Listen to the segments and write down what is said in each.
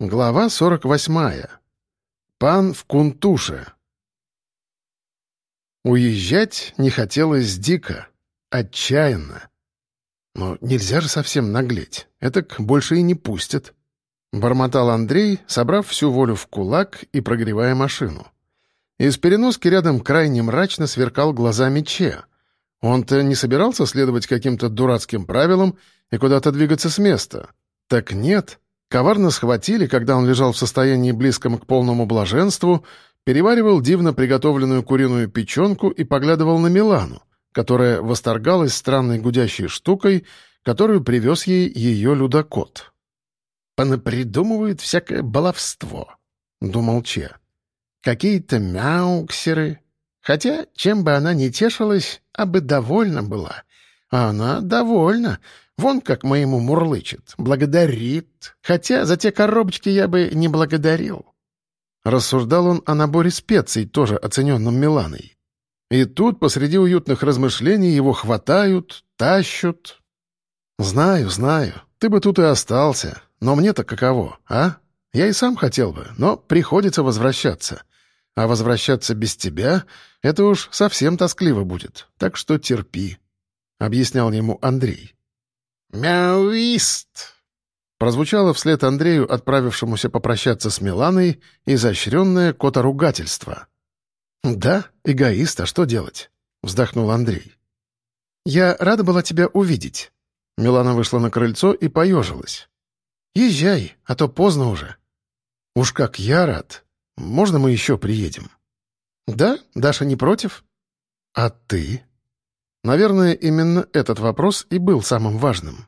Глава 48. Пан в Кунтуше. Уезжать не хотелось дико, отчаянно. Но нельзя же совсем наглеть, этак больше и не пустят. Бормотал Андрей, собрав всю волю в кулак и прогревая машину. Из переноски рядом крайне мрачно сверкал глазами Че. Он-то не собирался следовать каким-то дурацким правилам и куда-то двигаться с места. Так нет — Коварно схватили, когда он лежал в состоянии близком к полному блаженству, переваривал дивно приготовленную куриную печенку и поглядывал на Милану, которая восторгалась странной гудящей штукой, которую привез ей ее людокот. «Понапридумывают всякое баловство», — думал Че. «Какие-то мяуксеры. Хотя, чем бы она ни тешилась, а бы довольна была. А она довольна, Вон как моему мурлычет, благодарит. Хотя за те коробочки я бы не благодарил. Рассуждал он о наборе специй, тоже оцененном Миланой. И тут, посреди уютных размышлений, его хватают, тащут. «Знаю, знаю, ты бы тут и остался. Но мне-то каково, а? Я и сам хотел бы, но приходится возвращаться. А возвращаться без тебя — это уж совсем тоскливо будет, так что терпи», — объяснял ему Андрей. «Мяуист!» Прозвучало вслед Андрею, отправившемуся попрощаться с Миланой, изощренное которугательство. «Да, эгоист, а что делать?» — вздохнул Андрей. «Я рада была тебя увидеть». Милана вышла на крыльцо и поежилась. «Езжай, а то поздно уже». «Уж как я рад. Можно мы еще приедем?» «Да, Даша не против?» «А ты?» Наверное, именно этот вопрос и был самым важным.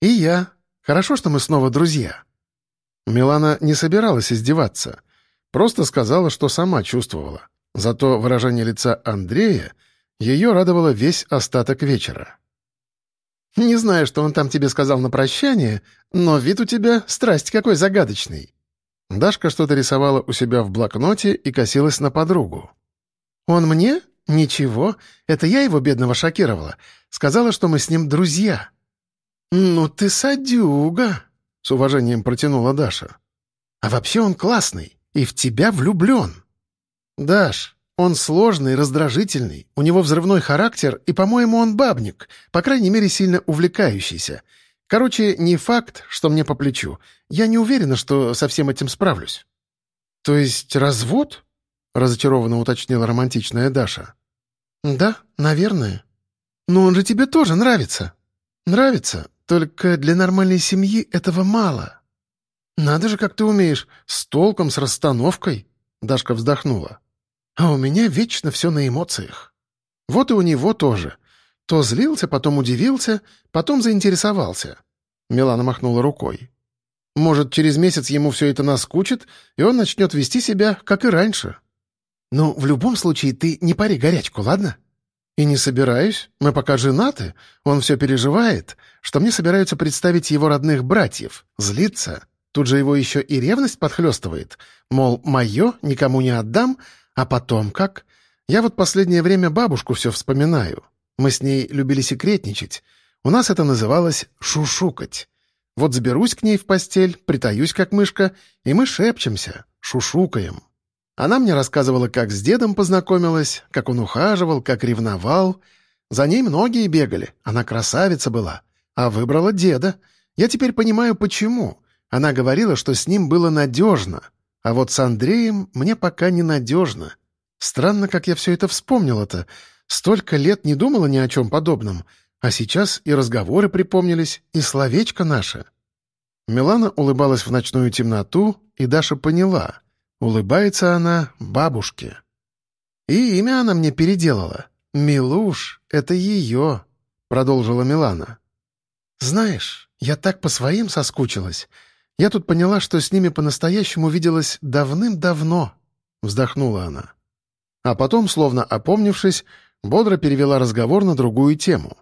«И я. Хорошо, что мы снова друзья». Милана не собиралась издеваться. Просто сказала, что сама чувствовала. Зато выражение лица Андрея ее радовало весь остаток вечера. «Не знаю, что он там тебе сказал на прощание, но вид у тебя страсть какой загадочный». Дашка что-то рисовала у себя в блокноте и косилась на подругу. «Он мне? «Ничего, это я его бедного шокировала. Сказала, что мы с ним друзья». «Ну ты садюга», — с уважением протянула Даша. «А вообще он классный и в тебя влюблен». «Даш, он сложный, раздражительный, у него взрывной характер, и, по-моему, он бабник, по крайней мере, сильно увлекающийся. Короче, не факт, что мне по плечу. Я не уверена, что со всем этим справлюсь». «То есть развод?» Разочарованно уточнила романтичная Даша. «Да, наверное. Но он же тебе тоже нравится». «Нравится, только для нормальной семьи этого мало». «Надо же, как ты умеешь, с толком, с расстановкой», — Дашка вздохнула. «А у меня вечно все на эмоциях. Вот и у него тоже. То злился, потом удивился, потом заинтересовался». Милана махнула рукой. «Может, через месяц ему все это наскучит, и он начнет вести себя, как и раньше». «Ну, в любом случае, ты не пари горячку, ладно?» «И не собираюсь. Мы пока женаты. Он все переживает, что мне собираются представить его родных братьев. Злится. Тут же его еще и ревность подхлестывает. Мол, мое никому не отдам, а потом как? Я вот последнее время бабушку все вспоминаю. Мы с ней любили секретничать. У нас это называлось «шушукать». Вот заберусь к ней в постель, притаюсь как мышка, и мы шепчемся, шушукаем. Она мне рассказывала, как с дедом познакомилась, как он ухаживал, как ревновал. За ней многие бегали, она красавица была. А выбрала деда. Я теперь понимаю, почему. Она говорила, что с ним было надежно. А вот с Андреем мне пока не надежно. Странно, как я все это вспомнила-то. Столько лет не думала ни о чем подобном. А сейчас и разговоры припомнились, и словечко наше. Милана улыбалась в ночную темноту, и Даша поняла — Улыбается она бабушке. И имя она мне переделала. «Милуш, это ее», — продолжила Милана. «Знаешь, я так по своим соскучилась. Я тут поняла, что с ними по-настоящему виделась давным-давно», — вздохнула она. А потом, словно опомнившись, бодро перевела разговор на другую тему.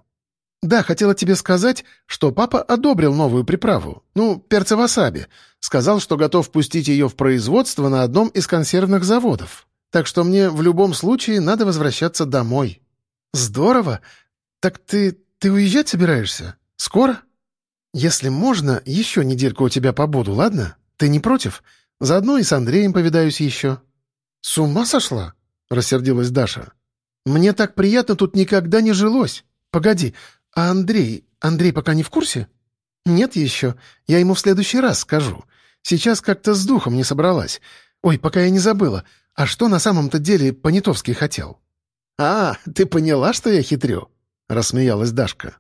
«Да, хотела тебе сказать, что папа одобрил новую приправу. Ну, перца васаби. Сказал, что готов пустить ее в производство на одном из консервных заводов. Так что мне в любом случае надо возвращаться домой». «Здорово. Так ты... ты уезжать собираешься? Скоро?» «Если можно, еще недельку у тебя побуду, ладно? Ты не против? Заодно и с Андреем повидаюсь еще». «С ума сошла?» — рассердилась Даша. «Мне так приятно тут никогда не жилось. Погоди, а Андрей... Андрей пока не в курсе?» «Нет еще. Я ему в следующий раз скажу. Сейчас как-то с духом не собралась. Ой, пока я не забыла. А что на самом-то деле Понятовский хотел?» «А, ты поняла, что я хитрю?» — рассмеялась Дашка.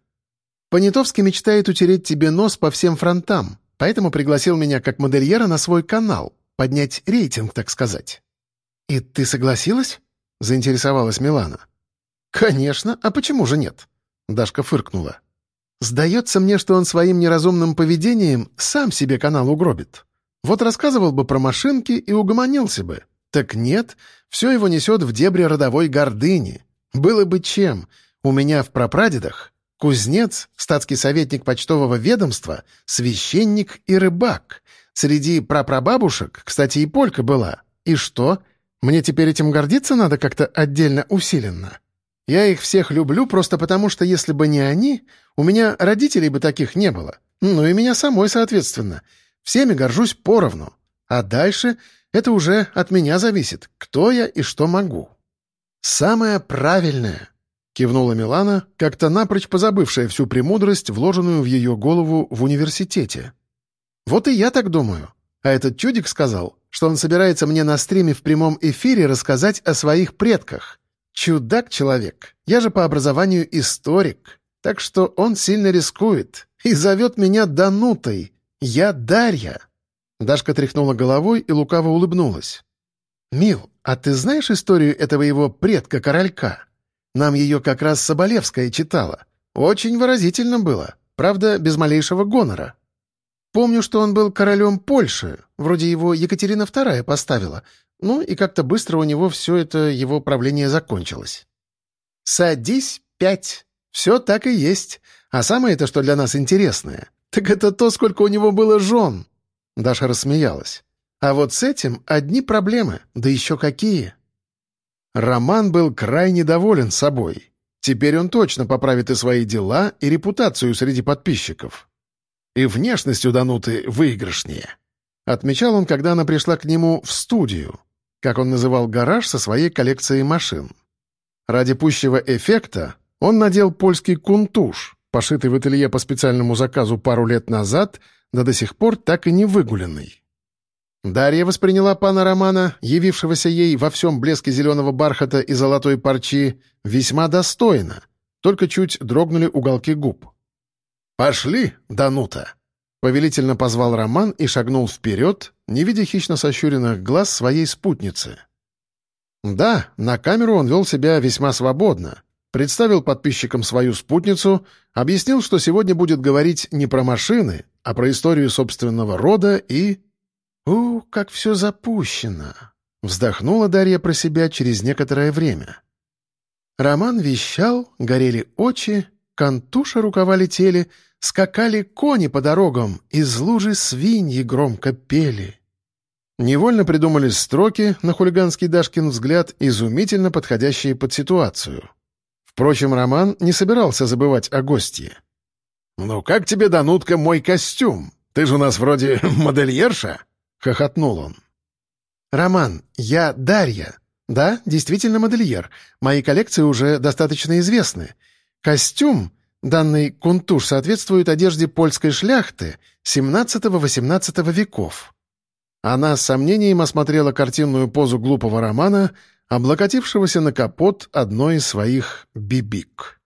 «Понятовский мечтает утереть тебе нос по всем фронтам, поэтому пригласил меня как модельера на свой канал, поднять рейтинг, так сказать». «И ты согласилась?» — заинтересовалась Милана. «Конечно, а почему же нет?» — Дашка фыркнула. «Сдается мне, что он своим неразумным поведением сам себе канал угробит. Вот рассказывал бы про машинки и угомонился бы. Так нет, все его несет в дебри родовой гордыни. Было бы чем. У меня в прапрадедах кузнец, статский советник почтового ведомства, священник и рыбак. Среди прапрабабушек, кстати, и полька была. И что? Мне теперь этим гордиться надо как-то отдельно усиленно. Я их всех люблю просто потому, что если бы не они, у меня родителей бы таких не было. Ну и меня самой, соответственно. Всеми горжусь поровну. А дальше это уже от меня зависит, кто я и что могу. «Самое правильное», — кивнула Милана, как-то напрочь позабывшая всю премудрость, вложенную в ее голову в университете. «Вот и я так думаю. А этот чудик сказал, что он собирается мне на стриме в прямом эфире рассказать о своих предках. Чудак-человек. Я же по образованию историк. Так что он сильно рискует и зовет меня Данутой, «Я Дарья!» Дашка тряхнула головой и лукаво улыбнулась. «Мил, а ты знаешь историю этого его предка-королька? Нам ее как раз Соболевская читала. Очень выразительно было, правда, без малейшего гонора. Помню, что он был королем Польши, вроде его Екатерина II поставила, ну и как-то быстро у него все это его правление закончилось. «Садись, пять. Все так и есть. А самое это, что для нас интересное. «Так это то, сколько у него было жен!» Даша рассмеялась. «А вот с этим одни проблемы, да еще какие!» Роман был крайне доволен собой. Теперь он точно поправит и свои дела, и репутацию среди подписчиков. И внешность у Дануты выигрышнее. Отмечал он, когда она пришла к нему в студию, как он называл гараж со своей коллекцией машин. Ради пущего эффекта он надел польский кунтуш, пошитый в ателье по специальному заказу пару лет назад, да до сих пор так и не выгуленный. Дарья восприняла пана Романа, явившегося ей во всем блеске зеленого бархата и золотой парчи, весьма достойно, только чуть дрогнули уголки губ. «Пошли, Данута!» Повелительно позвал Роман и шагнул вперед, не видя хищно сощуренных глаз своей спутницы. Да, на камеру он вел себя весьма свободно, представил подписчикам свою спутницу, объяснил, что сегодня будет говорить не про машины, а про историю собственного рода и... «У, как все запущено!» — вздохнула Дарья про себя через некоторое время. Роман вещал, горели очи, контуша рукава летели, скакали кони по дорогам, из лужи свиньи громко пели. Невольно придумались строки, на хулиганский Дашкин взгляд, изумительно подходящие под ситуацию. Впрочем, Роман не собирался забывать о гостье. «Ну как тебе, Данутка, мой костюм? Ты же у нас вроде модельерша?» — хохотнул он. «Роман, я Дарья. Да, действительно модельер. Мои коллекции уже достаточно известны. Костюм, данный кунтуш, соответствует одежде польской шляхты XVII-XVIII веков». Она с сомнением осмотрела картинную позу глупого романа, облокотившегося на капот одной из своих бибик.